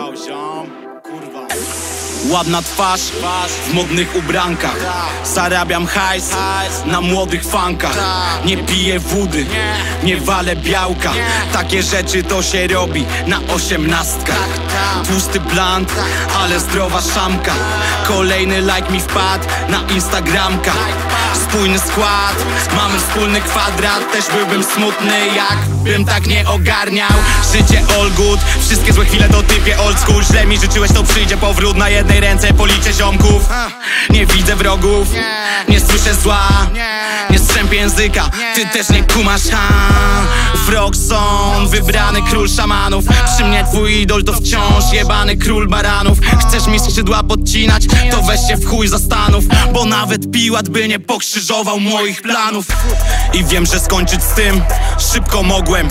yo, Jean. Ładna twarz w modnych ubrankach. Zarabiam hajs na młodych fankach. Nie piję wody, nie. walę białka. Takie rzeczy to się robi na osiemnastkach. Tłusty bland, ale zdrowa szamka. Kolejny like mi wpadł na Instagramka. Spójny skład, mamy wspólny kwadrat. Też byłbym smutny jakbym tak nie ogarniał. Życie all good, wszystkie złe chwile to typie old school. Źle mi życzyłeś to przyjdzie powrót na jednej ręce Policzę ziomków, nie widzę wrogów Nie. słyszę zła, nie. Strzępię języka Ty też nie kumasz, ha. Frogson, wybrany król szamanów. Przy mnie twój idol to wciąż jebany król baranów. Chcesz mi skrzydła podcinać, to weź się w chuj zastanów. Bo nawet Piłat by nie pokrzyżował moich planów. I wiem, że skończyć z tym szybko mogłem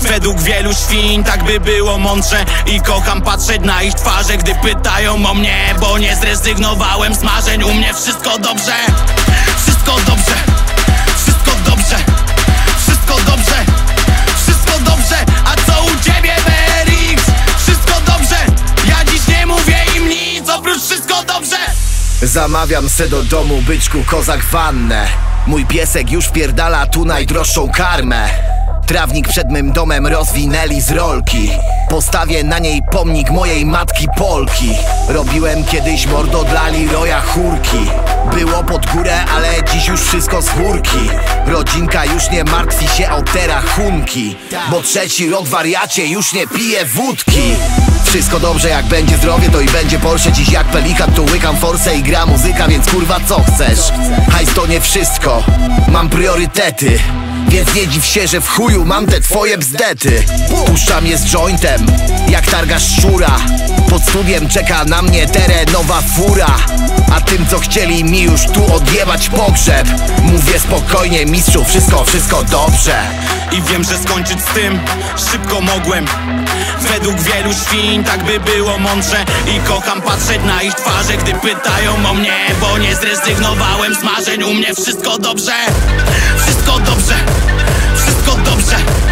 Według wielu świń tak by było mądrze I kocham patrzeć na ich twarze, gdy pytają o mnie Bo nie zrezygnowałem z marzeń, u mnie wszystko dobrze Wszystko dobrze, wszystko dobrze, wszystko dobrze, wszystko dobrze. A co u ciebie BRX? Wszystko dobrze, ja dziś nie mówię im nic oprócz wszystko dobrze. Zamawiam se do domu byczku kozak wannę. Mój piesek już pierdala tu najdroższą karmę Trawnik przed mym domem rozwinęli z rolki. Postawię na niej pomnik mojej matki Polki. Robiłem kiedyś mordo dla Leroya chórki. Było pod górę, ale dziś już wszystko z chórki Rodzinka już nie martwi się o te rachunki Bo trzeci rok wariacie już nie pije wódki. Wszystko dobrze jak będzie zdrowie to i będzie Porsche. Dziś jak pelikan tu łykam forsę i gra muzyka Więc kurwa co chcesz? Hajs to nie wszystko, mam priorytety więc nie dziw się, że w chuju mam te twoje bzdety. Puszczam je z jointem, jak targasz szczura. Pod studiem czeka na mnie terenowa fura. A tym co chcieli mi już tu odjebać pogrzeb Mówię spokojnie mistrzu, wszystko, wszystko dobrze. I wiem, że skończyć z tym szybko mogłem. Według wielu świń tak by było mądrze. I kocham patrzeć na ich twarze, gdy pytają o mnie Bo nie zrezygnowałem z marzeń, u mnie wszystko dobrze Wszystko dobrze, wszystko dobrze